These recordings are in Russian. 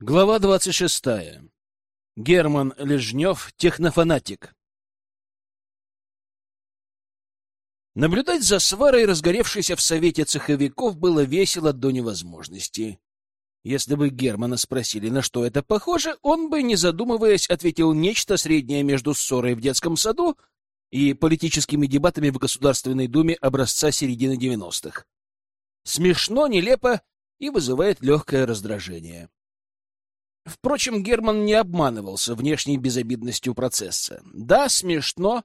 Глава двадцать шестая. Герман Лежнев, технофанатик. Наблюдать за сварой, разгоревшейся в совете цеховиков, было весело до невозможности. Если бы Германа спросили, на что это похоже, он бы, не задумываясь, ответил нечто среднее между ссорой в детском саду и политическими дебатами в Государственной Думе образца середины девяностых. Смешно, нелепо и вызывает легкое раздражение. Впрочем, Герман не обманывался внешней безобидностью процесса. Да, смешно,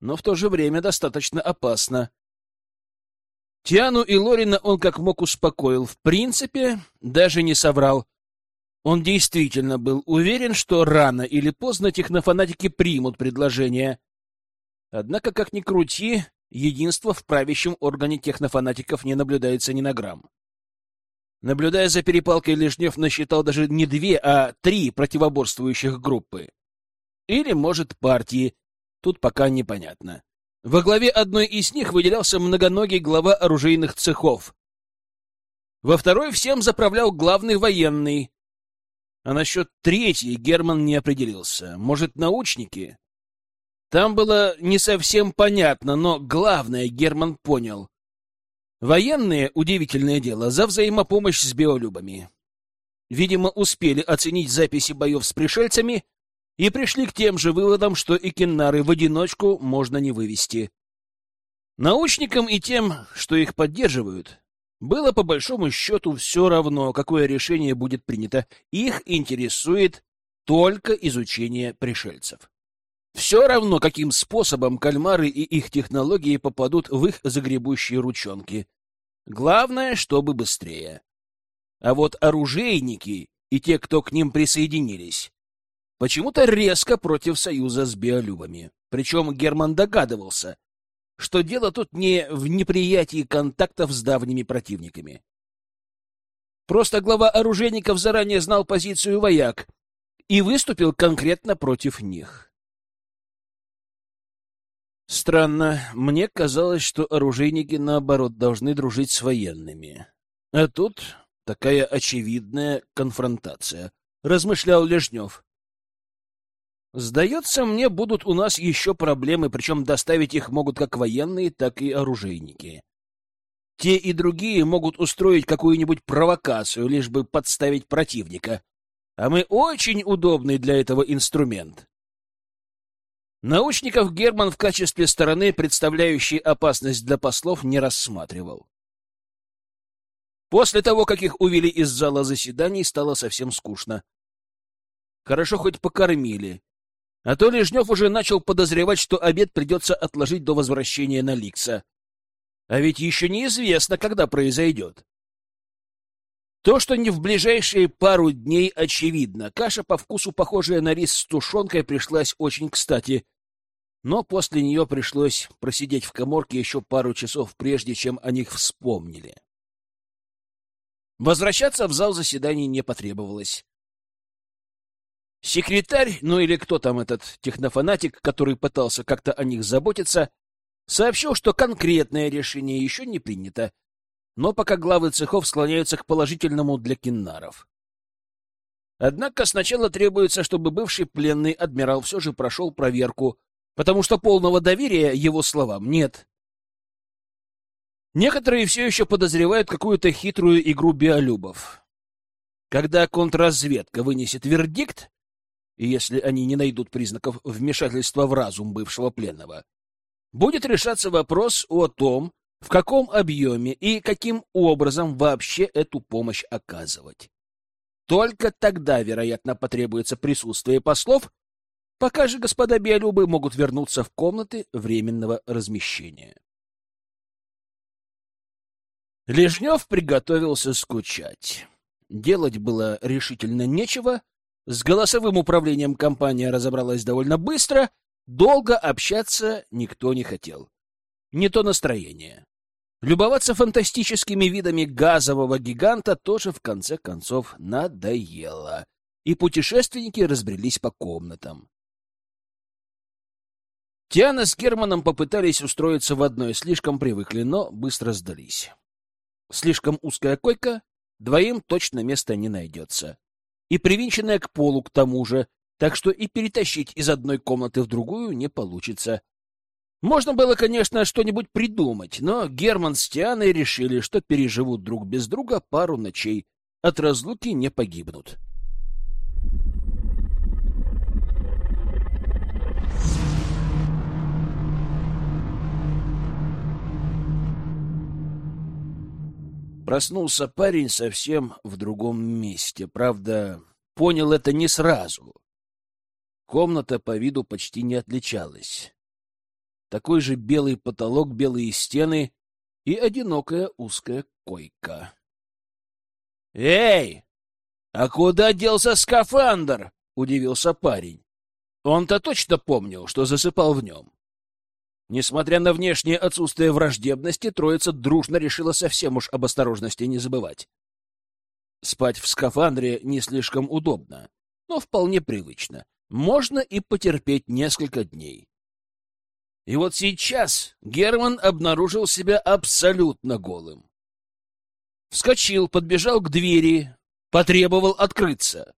но в то же время достаточно опасно. Тиану и Лорина он как мог успокоил. В принципе, даже не соврал. Он действительно был уверен, что рано или поздно технофанатики примут предложение. Однако, как ни крути, единство в правящем органе технофанатиков не наблюдается ни на грамм. Наблюдая за перепалкой, Лежнев насчитал даже не две, а три противоборствующих группы. Или, может, партии. Тут пока непонятно. Во главе одной из них выделялся многоногий глава оружейных цехов. Во второй всем заправлял главный военный. А насчет третьей Герман не определился. Может, научники? Там было не совсем понятно, но главное Герман понял. Военные, удивительное дело, за взаимопомощь с биолюбами. Видимо, успели оценить записи боев с пришельцами и пришли к тем же выводам, что и кеннары в одиночку можно не вывести. Научникам и тем, что их поддерживают, было по большому счету все равно, какое решение будет принято. Их интересует только изучение пришельцев. Все равно, каким способом кальмары и их технологии попадут в их загребущие ручонки. Главное, чтобы быстрее. А вот оружейники и те, кто к ним присоединились, почему-то резко против союза с биолюбами. Причем Герман догадывался, что дело тут не в неприятии контактов с давними противниками. Просто глава оружейников заранее знал позицию вояк и выступил конкретно против них. Странно, мне казалось, что оружейники, наоборот, должны дружить с военными. А тут такая очевидная конфронтация, — размышлял Лежнев. Сдается мне, будут у нас еще проблемы, причем доставить их могут как военные, так и оружейники. Те и другие могут устроить какую-нибудь провокацию, лишь бы подставить противника. А мы очень удобный для этого инструмент. Научников Герман в качестве стороны, представляющей опасность для послов, не рассматривал. После того, как их увели из зала заседаний, стало совсем скучно. Хорошо хоть покормили. А то Лежнев уже начал подозревать, что обед придется отложить до возвращения на Ликса. А ведь еще неизвестно, когда произойдет. То, что не в ближайшие пару дней, очевидно. Каша по вкусу, похожая на рис с тушенкой, пришлась очень кстати но после нее пришлось просидеть в коморке еще пару часов, прежде чем о них вспомнили. Возвращаться в зал заседаний не потребовалось. Секретарь, ну или кто там этот технофанатик, который пытался как-то о них заботиться, сообщил, что конкретное решение еще не принято, но пока главы цехов склоняются к положительному для киннаров. Однако сначала требуется, чтобы бывший пленный адмирал все же прошел проверку потому что полного доверия его словам нет. Некоторые все еще подозревают какую-то хитрую игру биолюбов. Когда контрразведка вынесет вердикт, если они не найдут признаков вмешательства в разум бывшего пленного, будет решаться вопрос о том, в каком объеме и каким образом вообще эту помощь оказывать. Только тогда, вероятно, потребуется присутствие послов Пока же господа биолюбы могут вернуться в комнаты временного размещения. Лежнев приготовился скучать. Делать было решительно нечего. С голосовым управлением компания разобралась довольно быстро. Долго общаться никто не хотел. Не то настроение. Любоваться фантастическими видами газового гиганта тоже в конце концов надоело. И путешественники разбрелись по комнатам. Тиана с Германом попытались устроиться в одной, слишком привыкли, но быстро сдались. Слишком узкая койка, двоим точно места не найдется. и привинченная к полу к тому же, так что и перетащить из одной комнаты в другую не получится. Можно было, конечно, что-нибудь придумать, но Герман с Тианой решили, что переживут друг без друга пару ночей, от разлуки не погибнут. Проснулся парень совсем в другом месте. Правда, понял это не сразу. Комната по виду почти не отличалась. Такой же белый потолок, белые стены и одинокая узкая койка. «Эй! А куда делся скафандр?» — удивился парень. Он-то точно помнил, что засыпал в нем. Несмотря на внешнее отсутствие враждебности, троица дружно решила совсем уж об осторожности не забывать. Спать в скафандре не слишком удобно, но вполне привычно. Можно и потерпеть несколько дней. И вот сейчас Герман обнаружил себя абсолютно голым. Вскочил, подбежал к двери, потребовал открыться.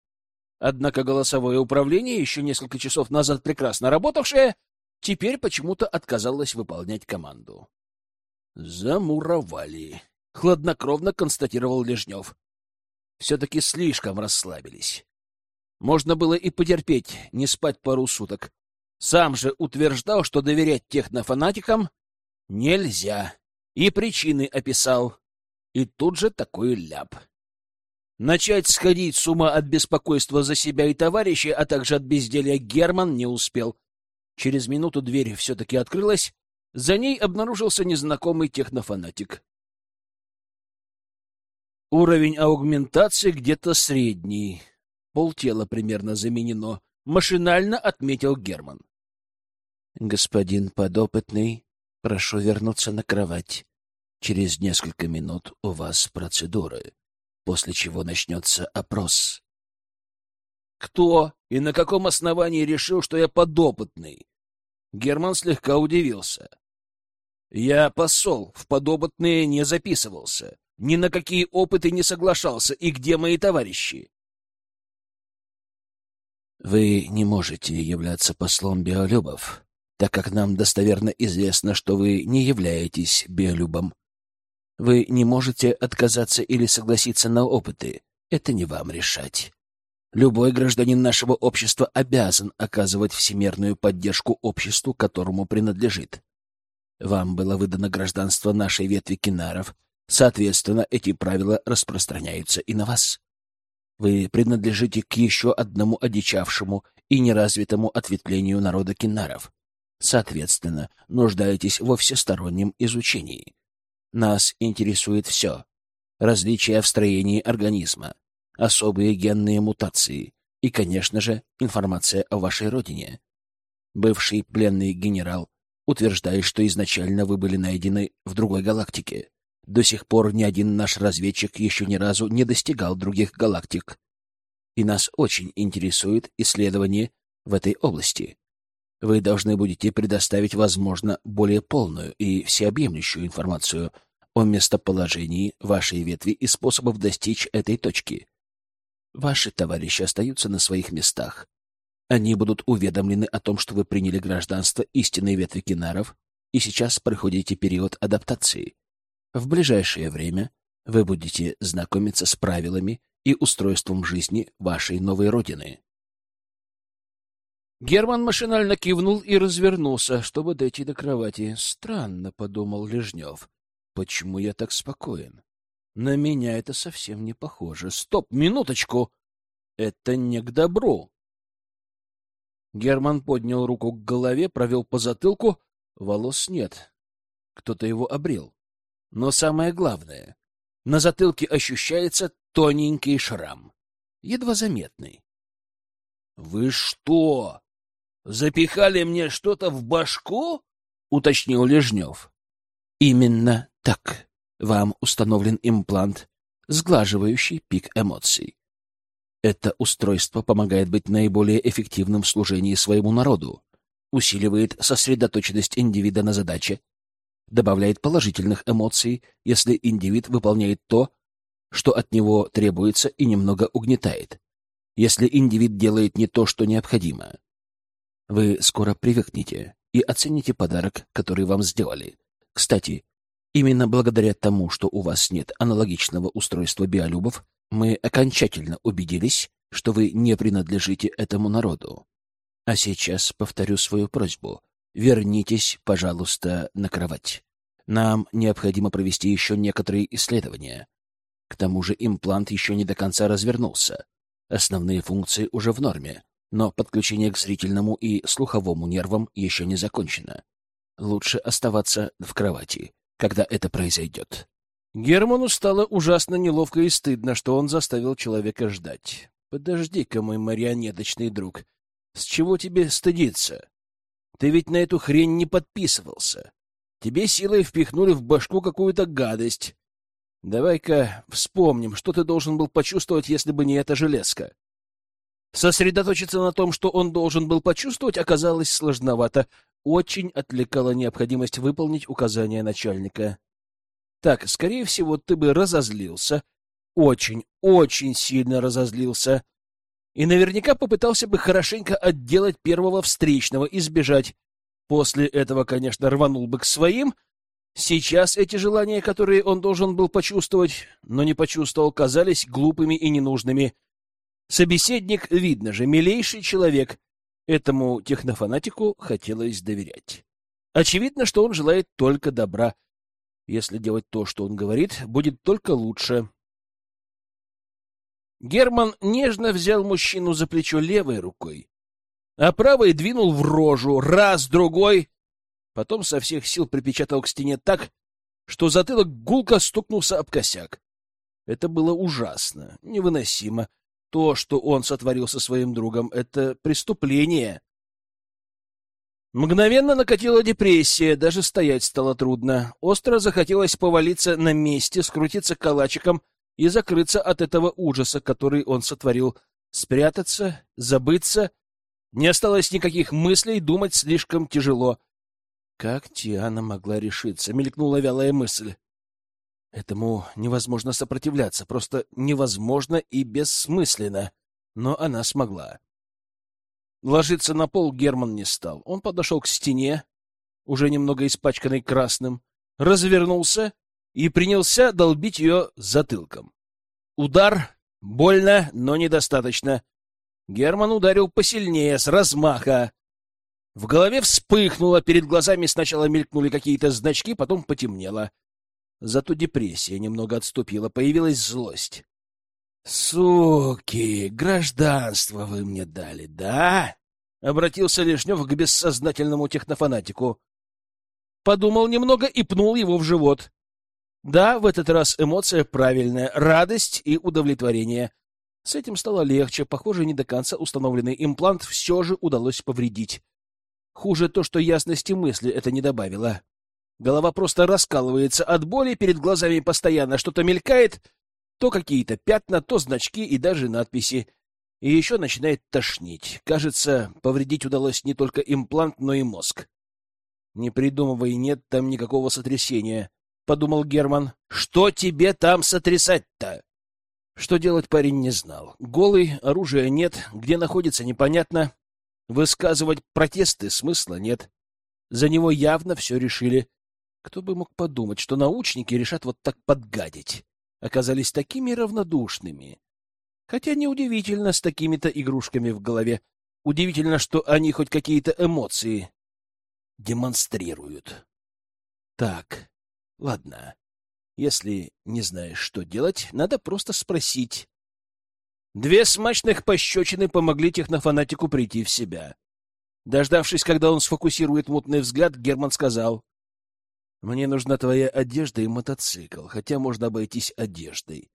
Однако голосовое управление, еще несколько часов назад прекрасно работавшее, теперь почему-то отказалась выполнять команду. «Замуровали», — хладнокровно констатировал Лежнев. «Все-таки слишком расслабились. Можно было и потерпеть, не спать пару суток. Сам же утверждал, что доверять технофанатикам нельзя, и причины описал. И тут же такой ляп. Начать сходить с ума от беспокойства за себя и товарищей, а также от безделья Герман не успел. Через минуту дверь все-таки открылась, за ней обнаружился незнакомый технофанатик. Уровень аугментации где-то средний. Полтела примерно заменено. Машинально отметил Герман. «Господин подопытный, прошу вернуться на кровать. Через несколько минут у вас процедуры, после чего начнется опрос». Кто и на каком основании решил, что я подопытный? Герман слегка удивился. Я посол, в подопытные не записывался, ни на какие опыты не соглашался, и где мои товарищи? Вы не можете являться послом биолюбов, так как нам достоверно известно, что вы не являетесь биолюбом. Вы не можете отказаться или согласиться на опыты. Это не вам решать. Любой гражданин нашего общества обязан оказывать всемирную поддержку обществу, которому принадлежит. Вам было выдано гражданство нашей ветви кинаров, соответственно, эти правила распространяются и на вас. Вы принадлежите к еще одному одичавшему и неразвитому ответвлению народа кинаров. Соответственно, нуждаетесь во всестороннем изучении. Нас интересует все. Различия в строении организма, особые генные мутации и, конечно же, информация о вашей родине. Бывший пленный генерал утверждает, что изначально вы были найдены в другой галактике. До сих пор ни один наш разведчик еще ни разу не достигал других галактик. И нас очень интересует исследование в этой области. Вы должны будете предоставить, возможно, более полную и всеобъемлющую информацию о местоположении вашей ветви и способов достичь этой точки. Ваши товарищи остаются на своих местах. Они будут уведомлены о том, что вы приняли гражданство истинной ветви кинаров и сейчас проходите период адаптации. В ближайшее время вы будете знакомиться с правилами и устройством жизни вашей новой родины. Герман машинально кивнул и развернулся, чтобы дойти до кровати. Странно, — подумал Лежнев, — почему я так спокоен? На меня это совсем не похоже. Стоп, минуточку! Это не к добру. Герман поднял руку к голове, провел по затылку. Волос нет. Кто-то его обрел. Но самое главное, на затылке ощущается тоненький шрам, едва заметный. — Вы что, запихали мне что-то в башку? — уточнил Лежнев. — Именно так. Вам установлен имплант, сглаживающий пик эмоций. Это устройство помогает быть наиболее эффективным в служении своему народу, усиливает сосредоточенность индивида на задаче, добавляет положительных эмоций, если индивид выполняет то, что от него требуется, и немного угнетает, если индивид делает не то, что необходимо. Вы скоро привыкнете и оцените подарок, который вам сделали. Кстати, именно благодаря тому, что у вас нет аналогичного устройства биолюбов, мы окончательно убедились, что вы не принадлежите этому народу. А сейчас повторю свою просьбу. Вернитесь, пожалуйста, на кровать. Нам необходимо провести еще некоторые исследования. К тому же имплант еще не до конца развернулся. Основные функции уже в норме, но подключение к зрительному и слуховому нервам еще не закончено. Лучше оставаться в кровати, когда это произойдет. Герману стало ужасно неловко и стыдно, что он заставил человека ждать. «Подожди-ка, мой марионеточный друг, с чего тебе стыдиться? Ты ведь на эту хрень не подписывался. Тебе силой впихнули в башку какую-то гадость. Давай-ка вспомним, что ты должен был почувствовать, если бы не эта железка. Сосредоточиться на том, что он должен был почувствовать, оказалось сложновато. Очень отвлекала необходимость выполнить указания начальника. Так, скорее всего, ты бы разозлился. Очень, очень сильно разозлился. И наверняка попытался бы хорошенько отделать первого встречного и сбежать. После этого, конечно, рванул бы к своим. Сейчас эти желания, которые он должен был почувствовать, но не почувствовал, казались глупыми и ненужными. Собеседник, видно же, милейший человек. Этому технофанатику хотелось доверять. Очевидно, что он желает только добра. Если делать то, что он говорит, будет только лучше. Герман нежно взял мужчину за плечо левой рукой, а правой двинул в рожу, раз, другой. Потом со всех сил припечатал к стене так, что затылок гулко стукнулся об косяк. Это было ужасно, невыносимо. То, что он сотворил со своим другом, — это преступление. Мгновенно накатила депрессия, даже стоять стало трудно. Остро захотелось повалиться на месте, скрутиться калачиком и закрыться от этого ужаса, который он сотворил, спрятаться, забыться — не осталось никаких мыслей, думать слишком тяжело. Как Тиана могла решиться? Мелькнула вялая мысль. Этому невозможно сопротивляться, просто невозможно и бессмысленно. Но она смогла. Ложиться на пол Герман не стал. Он подошел к стене, уже немного испачканной красным, развернулся и принялся долбить ее затылком. Удар. Больно, но недостаточно. Герман ударил посильнее, с размаха. В голове вспыхнуло, перед глазами сначала мелькнули какие-то значки, потом потемнело. Зато депрессия немного отступила, появилась злость. «Суки, гражданство вы мне дали, да?» — обратился Лишнев к бессознательному технофанатику. Подумал немного и пнул его в живот. Да, в этот раз эмоция правильная — радость и удовлетворение. С этим стало легче. Похоже, не до конца установленный имплант все же удалось повредить. Хуже то, что ясности мысли это не добавило. Голова просто раскалывается от боли, перед глазами постоянно что-то мелькает, то какие-то пятна, то значки и даже надписи. И еще начинает тошнить. Кажется, повредить удалось не только имплант, но и мозг. «Не придумывай, нет там никакого сотрясения», — подумал Герман. «Что тебе там сотрясать-то?» Что делать парень не знал. Голый, оружия нет, где находится непонятно. Высказывать протесты смысла нет. За него явно все решили. Кто бы мог подумать, что научники решат вот так подгадить. Оказались такими равнодушными. Хотя неудивительно с такими-то игрушками в голове. Удивительно, что они хоть какие-то эмоции демонстрируют. Так, ладно. Если не знаешь, что делать, надо просто спросить. Две смачных пощечины помогли технофанатику прийти в себя. Дождавшись, когда он сфокусирует мутный взгляд, Герман сказал, «Мне нужна твоя одежда и мотоцикл, хотя можно обойтись одеждой.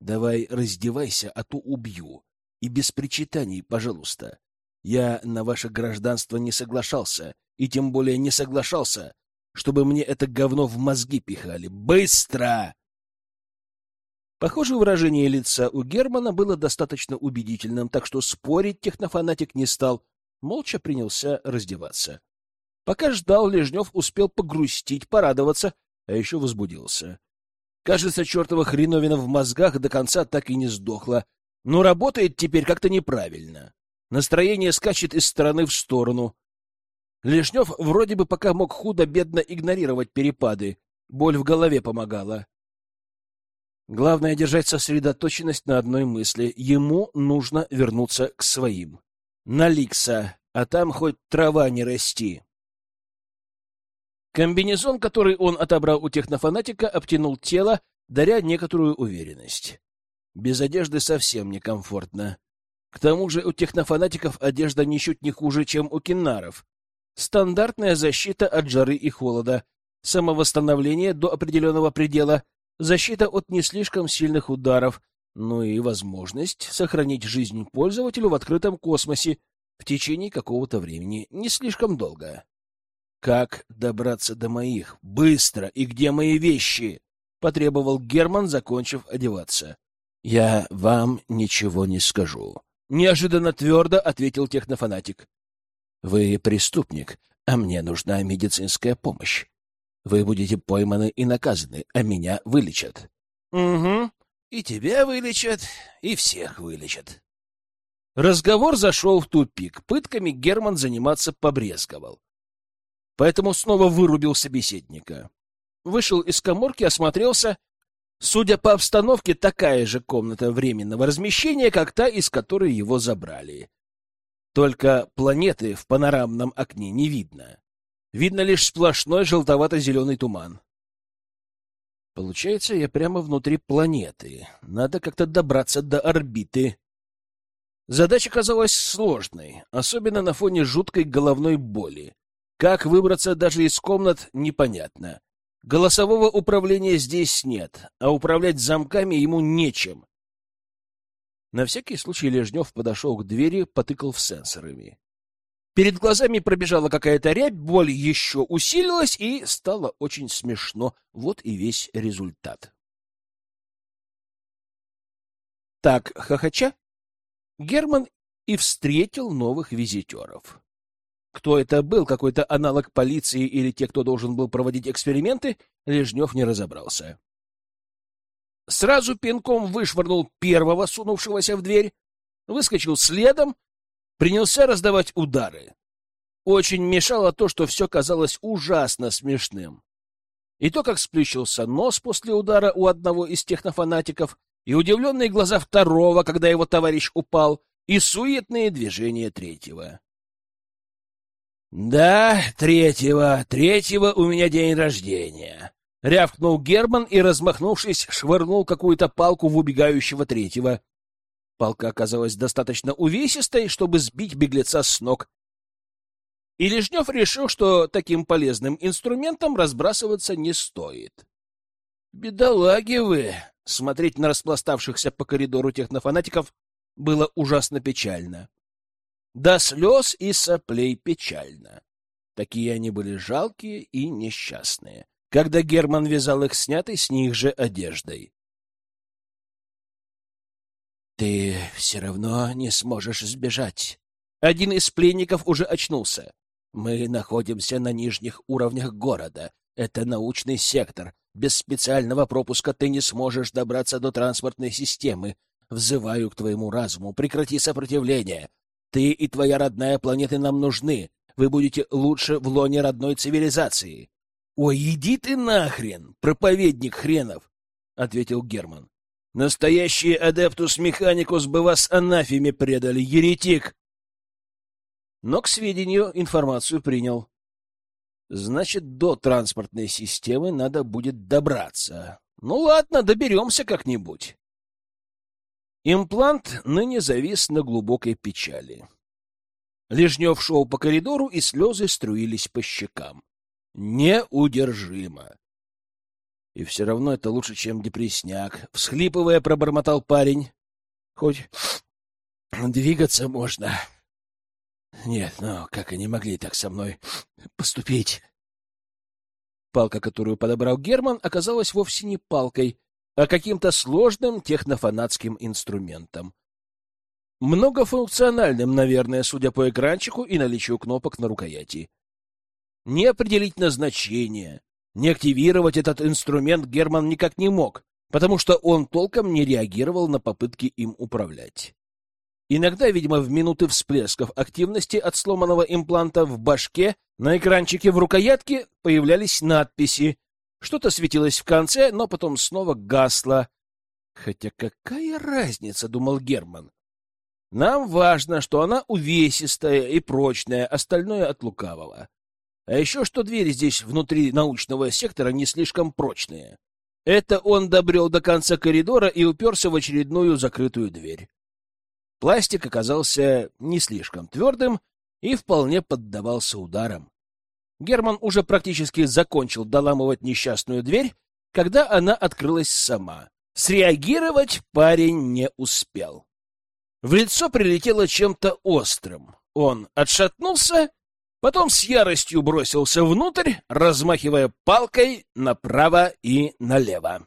Давай раздевайся, а то убью. И без причитаний, пожалуйста. Я на ваше гражданство не соглашался, и тем более не соглашался чтобы мне это говно в мозги пихали. Быстро! Похоже, выражение лица у Германа было достаточно убедительным, так что спорить технофанатик не стал, молча принялся раздеваться. Пока ждал, Лежнев успел погрустить, порадоваться, а еще возбудился. Кажется, чертова хреновина в мозгах до конца так и не сдохла. но работает теперь как-то неправильно. Настроение скачет из стороны в сторону. Лешнев вроде бы пока мог худо-бедно игнорировать перепады, боль в голове помогала. Главное — держать сосредоточенность на одной мысли. Ему нужно вернуться к своим. На Ликса, а там хоть трава не расти. Комбинезон, который он отобрал у технофанатика, обтянул тело, даря некоторую уверенность. Без одежды совсем некомфортно. К тому же у технофанатиков одежда ничуть не хуже, чем у киннаров. Стандартная защита от жары и холода, самовосстановление до определенного предела, защита от не слишком сильных ударов, ну и возможность сохранить жизнь пользователю в открытом космосе в течение какого-то времени, не слишком долго. Как добраться до моих? Быстро! И где мои вещи? Потребовал Герман, закончив одеваться. Я вам ничего не скажу. Неожиданно твердо ответил технофанатик. Вы преступник, а мне нужна медицинская помощь. Вы будете пойманы и наказаны, а меня вылечат. Угу. И тебя вылечат, и всех вылечат. Разговор зашел в тупик. Пытками Герман заниматься побрезговал поэтому снова вырубил собеседника. Вышел из коморки, осмотрелся. Судя по обстановке, такая же комната временного размещения, как та, из которой его забрали. Только планеты в панорамном окне не видно. Видно лишь сплошной желтовато-зеленый туман. Получается, я прямо внутри планеты. Надо как-то добраться до орбиты. Задача казалась сложной, особенно на фоне жуткой головной боли. Как выбраться даже из комнат, непонятно. Голосового управления здесь нет, а управлять замками ему нечем. На всякий случай Лежнев подошел к двери, потыкал в сенсорами. Перед глазами пробежала какая-то рябь, боль еще усилилась, и стало очень смешно. Вот и весь результат. Так, хохоча, Герман и встретил новых визитеров. Кто это был, какой-то аналог полиции или те, кто должен был проводить эксперименты, Лежнев не разобрался. Сразу пинком вышвырнул первого, сунувшегося в дверь, выскочил следом, принялся раздавать удары. Очень мешало то, что все казалось ужасно смешным. И то, как сплющился нос после удара у одного из технофанатиков, и удивленные глаза второго, когда его товарищ упал, и суетные движения третьего. «Да, третьего, третьего у меня день рождения», — рявкнул Герман и, размахнувшись, швырнул какую-то палку в убегающего третьего. Палка оказалась достаточно увесистой, чтобы сбить беглеца с ног. И Лежнев решил, что таким полезным инструментом разбрасываться не стоит. «Бедолаги вы!» Смотреть на распластавшихся по коридору технофанатиков было ужасно печально. До слез и соплей печально. Такие они были жалкие и несчастные, когда Герман вязал их снятой с них же одеждой. «Ты все равно не сможешь сбежать». Один из пленников уже очнулся. «Мы находимся на нижних уровнях города. Это научный сектор. Без специального пропуска ты не сможешь добраться до транспортной системы. Взываю к твоему разуму. Прекрати сопротивление. Ты и твоя родная планеты нам нужны. Вы будете лучше в лоне родной цивилизации. — Ой, иди ты нахрен, проповедник хренов! — ответил Герман. — Настоящие адептус механикус бы вас анафеме предали, еретик! Но к сведению информацию принял. Значит, до транспортной системы надо будет добраться. Ну ладно, доберемся как-нибудь. Имплант ныне завис на глубокой печали. Лежнев шел по коридору, и слезы струились по щекам. Неудержимо. И все равно это лучше, чем депресняк. Всхлипывая, пробормотал парень. Хоть двигаться можно. Нет, ну как они могли так со мной поступить? Палка, которую подобрал Герман, оказалась вовсе не палкой, а каким-то сложным технофанатским инструментом. Многофункциональным, наверное, судя по экранчику и наличию кнопок на рукояти. Не определить назначение, не активировать этот инструмент Герман никак не мог, потому что он толком не реагировал на попытки им управлять. Иногда, видимо, в минуты всплесков активности от сломанного импланта в башке на экранчике в рукоятке появлялись надписи. Что-то светилось в конце, но потом снова гасло. Хотя какая разница, думал Герман. Нам важно, что она увесистая и прочная, остальное от лукавого. А еще что двери здесь внутри научного сектора не слишком прочные. Это он добрел до конца коридора и уперся в очередную закрытую дверь. Пластик оказался не слишком твердым и вполне поддавался ударам. Герман уже практически закончил доламывать несчастную дверь, когда она открылась сама. Среагировать парень не успел. В лицо прилетело чем-то острым. Он отшатнулся, потом с яростью бросился внутрь, размахивая палкой направо и налево.